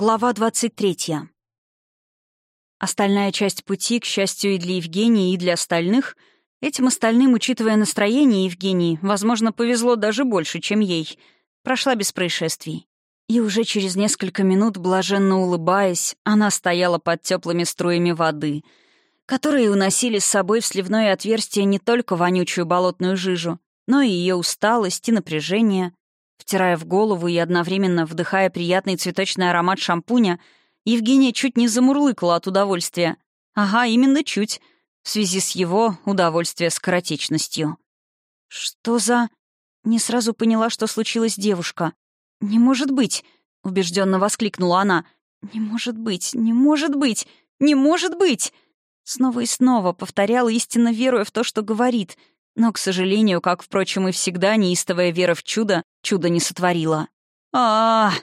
Глава 23. Остальная часть пути, к счастью, и для Евгении, и для остальных, этим остальным, учитывая настроение Евгении, возможно, повезло даже больше, чем ей, прошла без происшествий. И уже через несколько минут, блаженно улыбаясь, она стояла под теплыми струями воды, которые уносили с собой в сливное отверстие не только вонючую болотную жижу, но и ее усталость и напряжение, Втирая в голову и одновременно вдыхая приятный цветочный аромат шампуня, Евгения чуть не замурлыкала от удовольствия. Ага, именно чуть. В связи с его удовольствия скоротечностью. «Что за...» Не сразу поняла, что случилось девушка. «Не может быть!» — убежденно воскликнула она. «Не может быть! Не может быть! Не может быть!» Снова и снова повторяла, истинно веруя в то, что говорит — но, к сожалению, как, впрочем, и всегда, неистовая вера в чудо чудо не сотворила. а, -а, -а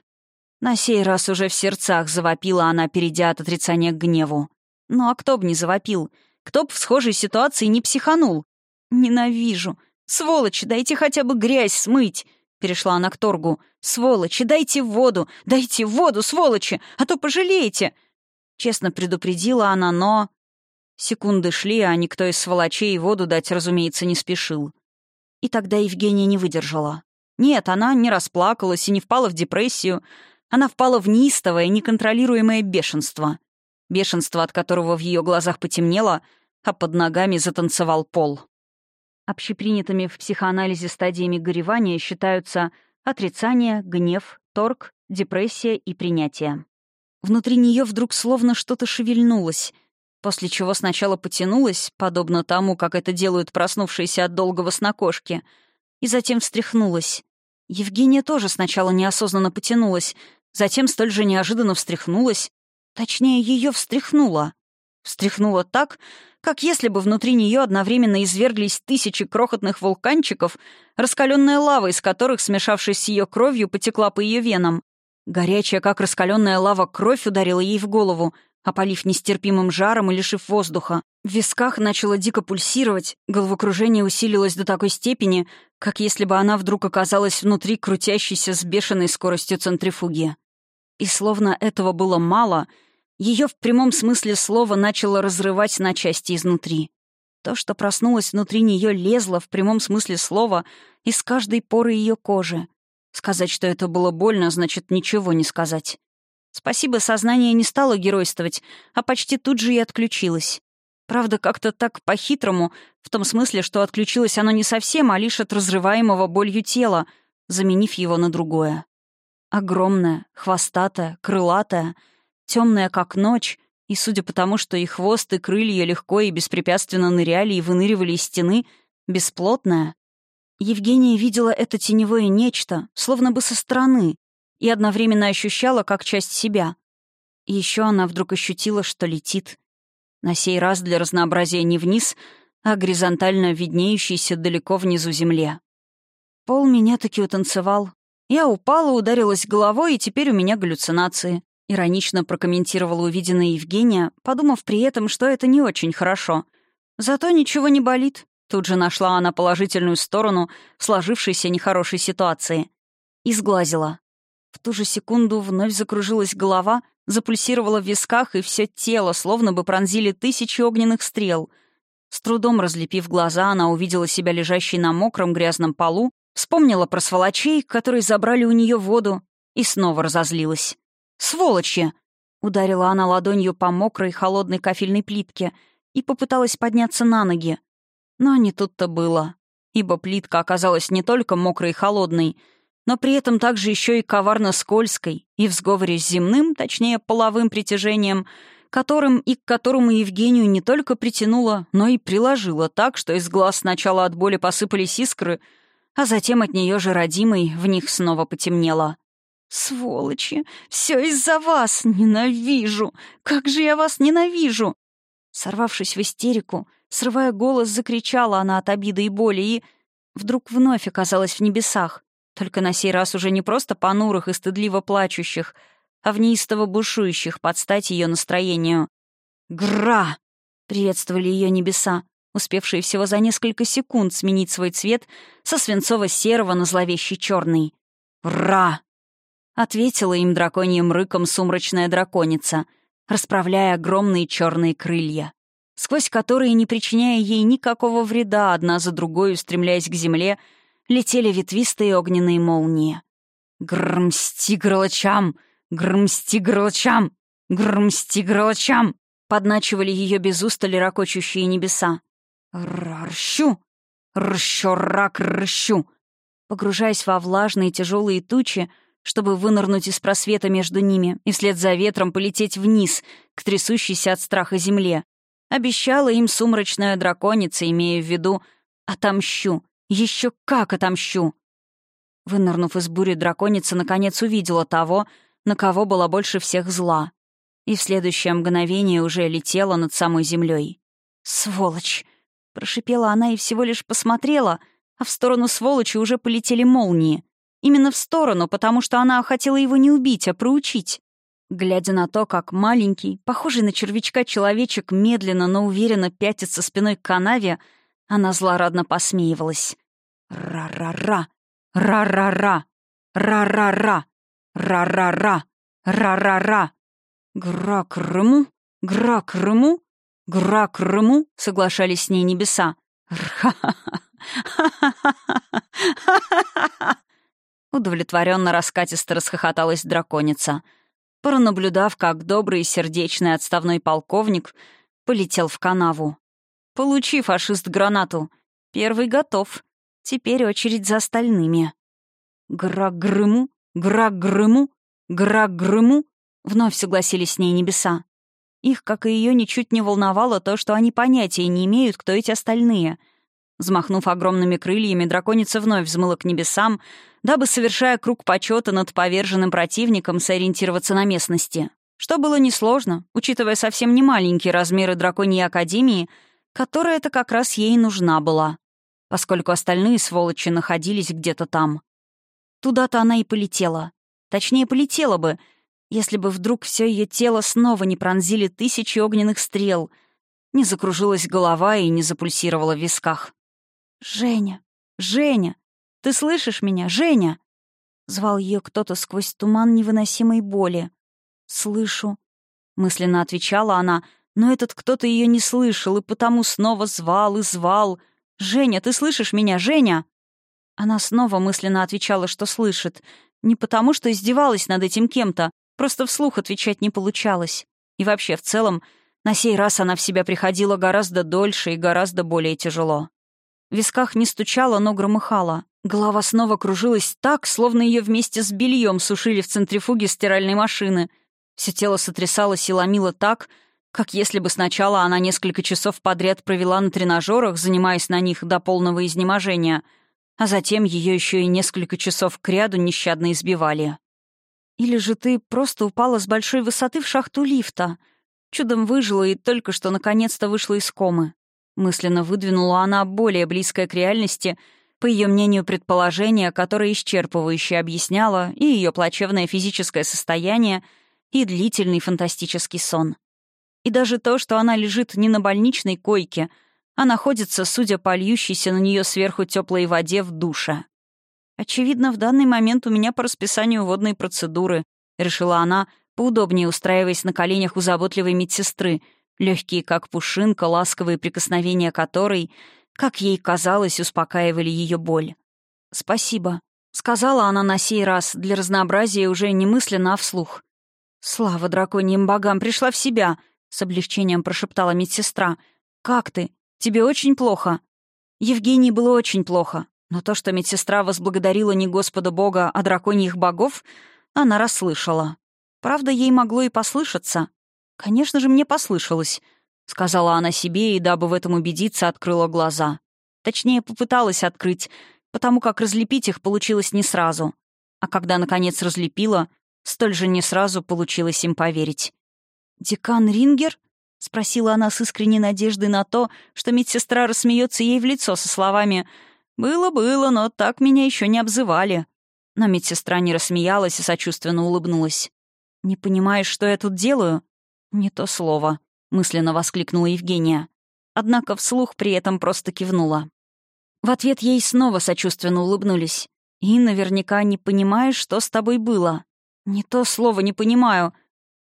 На сей раз уже в сердцах завопила она, перейдя от отрицания к гневу. Ну а кто б не завопил? Кто б в схожей ситуации не психанул? «Ненавижу! Сволочи, дайте хотя бы грязь смыть!» Перешла она к торгу. «Сволочи, дайте воду! Дайте воду, сволочи! А то пожалеете!» Честно предупредила она, но... Секунды шли, а никто из сволочей воду дать, разумеется, не спешил. И тогда Евгения не выдержала. Нет, она не расплакалась и не впала в депрессию. Она впала в неистовое, неконтролируемое бешенство. Бешенство, от которого в ее глазах потемнело, а под ногами затанцевал пол. Общепринятыми в психоанализе стадиями горевания считаются отрицание, гнев, торг, депрессия и принятие. Внутри нее вдруг словно что-то шевельнулось — после чего сначала потянулась, подобно тому, как это делают проснувшиеся от долгого сна кошки, и затем встряхнулась. Евгения тоже сначала неосознанно потянулась, затем столь же неожиданно встряхнулась. Точнее, ее встряхнула. Встряхнула так, как если бы внутри нее одновременно изверглись тысячи крохотных вулканчиков, раскаленная лава из которых, смешавшись с ее кровью, потекла по ее венам. Горячая, как раскаленная лава, кровь ударила ей в голову, опалив нестерпимым жаром и лишив воздуха. В висках начало дико пульсировать, головокружение усилилось до такой степени, как если бы она вдруг оказалась внутри крутящейся с бешеной скоростью центрифуги. И словно этого было мало, ее в прямом смысле слова начало разрывать на части изнутри. То, что проснулось внутри нее, лезло в прямом смысле слова из каждой поры ее кожи. Сказать, что это было больно, значит ничего не сказать. Спасибо, сознание не стало геройствовать, а почти тут же и отключилось. Правда, как-то так по-хитрому, в том смысле, что отключилось оно не совсем, а лишь от разрываемого болью тела, заменив его на другое. Огромное, хвостатое, крылатое, темное, как ночь, и, судя по тому, что и хвост, и крылья легко и беспрепятственно ныряли и выныривали из стены, бесплотное. Евгения видела это теневое нечто, словно бы со стороны, и одновременно ощущала как часть себя. Еще она вдруг ощутила, что летит. На сей раз для разнообразия не вниз, а горизонтально виднеющийся далеко внизу земле. Пол меня таки утанцевал. Я упала, ударилась головой, и теперь у меня галлюцинации. Иронично прокомментировала увиденное Евгения, подумав при этом, что это не очень хорошо. Зато ничего не болит. Тут же нашла она положительную сторону сложившейся нехорошей ситуации. И сглазила. В ту же секунду вновь закружилась голова, запульсировала в висках, и все тело словно бы пронзили тысячи огненных стрел. С трудом разлепив глаза, она увидела себя лежащей на мокром грязном полу, вспомнила про сволочей, которые забрали у нее воду, и снова разозлилась. «Сволочи!» — ударила она ладонью по мокрой холодной кафельной плитке и попыталась подняться на ноги. Но не тут-то было, ибо плитка оказалась не только мокрой и холодной — но при этом также еще и коварно скользкой, и в сговоре с земным, точнее, половым притяжением, которым и к которому Евгению не только притянула, но и приложила так, что из глаз сначала от боли посыпались искры, а затем от нее же родимой в них снова потемнело. «Сволочи! Все из-за вас! Ненавижу! Как же я вас ненавижу!» Сорвавшись в истерику, срывая голос, закричала она от обиды и боли и... Вдруг вновь оказалась в небесах, только на сей раз уже не просто понурых и стыдливо плачущих, а в неистово бушующих под стать ее настроению. «Гра!» — приветствовали ее небеса, успевшие всего за несколько секунд сменить свой цвет со свинцово-серого на зловещий черный. «Ра!» — ответила им драконьим рыком сумрачная драконица, расправляя огромные черные крылья, сквозь которые, не причиняя ей никакого вреда, одна за другой устремляясь к земле, летели ветвистые огненные молнии. «Грмсти гролчам! Грмсти гролчам! Грмсти гролчам!» подначивали ее без устали ракочущие небеса. «Рщу! Рщу-рак рщу!» Погружаясь во влажные тяжелые тучи, чтобы вынырнуть из просвета между ними и вслед за ветром полететь вниз, к трясущейся от страха земле. Обещала им сумрачная драконица, имея в виду «отомщу, еще как отомщу!» Вынырнув из бури, драконица наконец увидела того, на кого было больше всех зла. И в следующее мгновение уже летела над самой землей. «Сволочь!» — прошипела она и всего лишь посмотрела, а в сторону сволочи уже полетели молнии. Именно в сторону, потому что она хотела его не убить, а проучить. Глядя на то, как маленький, похожий на червячка человечек медленно, но уверенно пятится спиной к канаве, она злорадно посмеивалась. «Ра-ра-ра! Ра-ра-ра! Ра-ра-ра! Ра-ра-ра! Ра-ра-ра!» «Гра-крыму! Гра-крыму! Гра-крыму!» — соглашались с ней небеса. «Ха-ха-ха! Удовлетворенно раскатисто расхохоталась драконица, пронаблюдав, как добрый и сердечный отставной полковник полетел в канаву. «Получи, фашист, гранату. Первый готов. Теперь очередь за остальными». «Гра-грыму, гра-грыму, гра-грыму», — вновь согласились с ней небеса. Их, как и ее, ничуть не волновало то, что они понятия не имеют, кто эти остальные — Взмахнув огромными крыльями, драконица вновь взмыла к небесам, дабы, совершая круг почета над поверженным противником, сориентироваться на местности. Что было несложно, учитывая совсем не маленькие размеры драконьей академии, которая-то как раз ей нужна была, поскольку остальные сволочи находились где-то там. Туда-то она и полетела. Точнее, полетела бы, если бы вдруг все ее тело снова не пронзили тысячи огненных стрел, не закружилась голова и не запульсировала в висках. «Женя! Женя! Ты слышишь меня, Женя?» Звал ее кто-то сквозь туман невыносимой боли. «Слышу», — мысленно отвечала она, но этот кто-то ее не слышал и потому снова звал и звал. «Женя, ты слышишь меня, Женя?» Она снова мысленно отвечала, что слышит. Не потому, что издевалась над этим кем-то, просто вслух отвечать не получалось. И вообще, в целом, на сей раз она в себя приходила гораздо дольше и гораздо более тяжело. В висках не стучало, но громыхало. Голова снова кружилась так, словно ее вместе с бельем сушили в центрифуге стиральной машины. Все тело сотрясалось и ломило так, как если бы сначала она несколько часов подряд провела на тренажерах, занимаясь на них до полного изнеможения, а затем ее еще и несколько часов кряду нещадно избивали. Или же ты просто упала с большой высоты в шахту лифта, чудом выжила и только что наконец-то вышла из комы. Мысленно выдвинула она более близкое к реальности, по ее мнению, предположение, которое исчерпывающе объясняло и ее плачевное физическое состояние, и длительный фантастический сон. И даже то, что она лежит не на больничной койке, а находится, судя по льющейся на нее сверху теплой воде, в душе. «Очевидно, в данный момент у меня по расписанию водные процедуры», — решила она, поудобнее устраиваясь на коленях у заботливой медсестры — легкие как пушинка, ласковые прикосновения которой, как ей казалось, успокаивали ее боль. «Спасибо», — сказала она на сей раз, для разнообразия уже не мысленно, а вслух. «Слава драконьим богам, пришла в себя», — с облегчением прошептала медсестра. «Как ты? Тебе очень плохо?» Евгении было очень плохо, но то, что медсестра возблагодарила не Господа Бога, а драконьих богов, она расслышала. Правда, ей могло и послышаться. «Конечно же, мне послышалось», — сказала она себе и, дабы в этом убедиться, открыла глаза. Точнее, попыталась открыть, потому как разлепить их получилось не сразу. А когда, наконец, разлепила, столь же не сразу получилось им поверить. «Декан Рингер?» — спросила она с искренней надеждой на то, что медсестра рассмеется ей в лицо со словами «Было-было, но так меня еще не обзывали». Но медсестра не рассмеялась и сочувственно улыбнулась. «Не понимаешь, что я тут делаю?» «Не то слово», — мысленно воскликнула Евгения. Однако вслух при этом просто кивнула. В ответ ей снова сочувственно улыбнулись. «И наверняка не понимаешь, что с тобой было». «Не то слово не понимаю».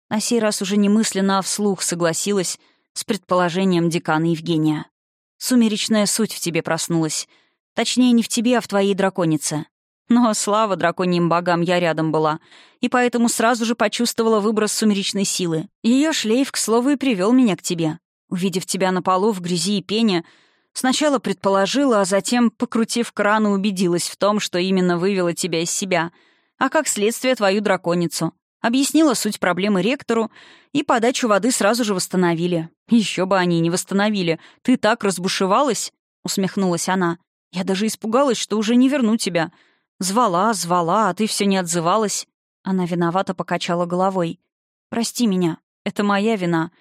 На сей раз уже не мысленно, а вслух согласилась с предположением декана Евгения. «Сумеречная суть в тебе проснулась. Точнее, не в тебе, а в твоей драконице. Но слава драконьим богам, я рядом была, и поэтому сразу же почувствовала выброс сумеречной силы. Ее шлейф, к слову, и привел меня к тебе. Увидев тебя на полу в грязи и пене, сначала предположила, а затем, покрутив кран, убедилась в том, что именно вывела тебя из себя, а как следствие твою драконицу. Объяснила суть проблемы ректору, и подачу воды сразу же восстановили. Еще бы они не восстановили. Ты так разбушевалась, — усмехнулась она. Я даже испугалась, что уже не верну тебя. Звала, звала, а ты все не отзывалась. Она виновато покачала головой. «Прости меня. Это моя вина.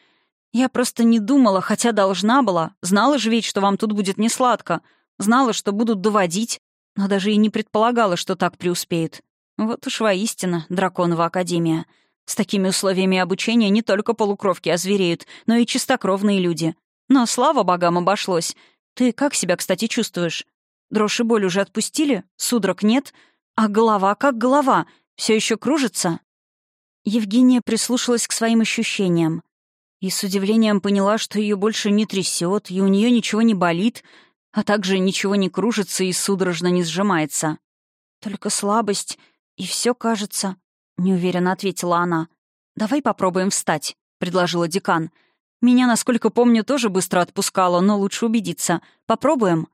Я просто не думала, хотя должна была. Знала же ведь, что вам тут будет несладко. Знала, что будут доводить. Но даже и не предполагала, что так преуспеют. Вот уж воистина, драконова академия. С такими условиями обучения не только полукровки озвереют, но и чистокровные люди. Но слава богам обошлось. Ты как себя, кстати, чувствуешь? Дрожь и боль уже отпустили? Судорог нет? А голова как голова? Все еще кружится?» Евгения прислушалась к своим ощущениям и с удивлением поняла, что ее больше не трясет, и у нее ничего не болит, а также ничего не кружится и судорожно не сжимается. «Только слабость, и все кажется», — неуверенно ответила она. «Давай попробуем встать», — предложила декан. «Меня, насколько помню, тоже быстро отпускало, но лучше убедиться. Попробуем?»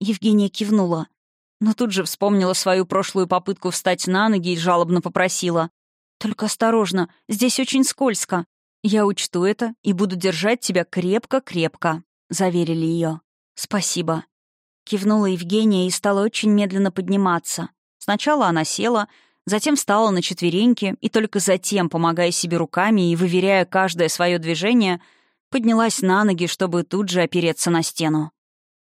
Евгения кивнула. Но тут же вспомнила свою прошлую попытку встать на ноги и жалобно попросила. «Только осторожно, здесь очень скользко. Я учту это и буду держать тебя крепко-крепко», — заверили ее. «Спасибо». Кивнула Евгения и стала очень медленно подниматься. Сначала она села, затем встала на четвереньки и только затем, помогая себе руками и выверяя каждое свое движение, поднялась на ноги, чтобы тут же опереться на стену.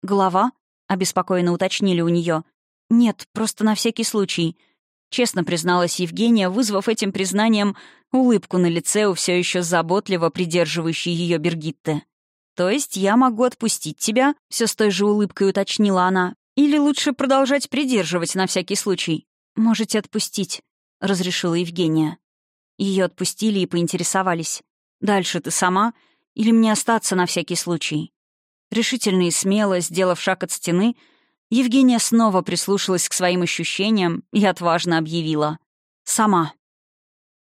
Голова обеспокоенно уточнили у нее. «Нет, просто на всякий случай», — честно призналась Евгения, вызвав этим признанием улыбку на лице у все еще заботливо придерживающей ее Бергитты. «То есть я могу отпустить тебя?» — все с той же улыбкой уточнила она. «Или лучше продолжать придерживать на всякий случай?» «Можете отпустить», — разрешила Евгения. Ее отпустили и поинтересовались. «Дальше ты сама? Или мне остаться на всякий случай?» Решительно и смело, сделав шаг от стены, Евгения снова прислушалась к своим ощущениям и отважно объявила. «Сама».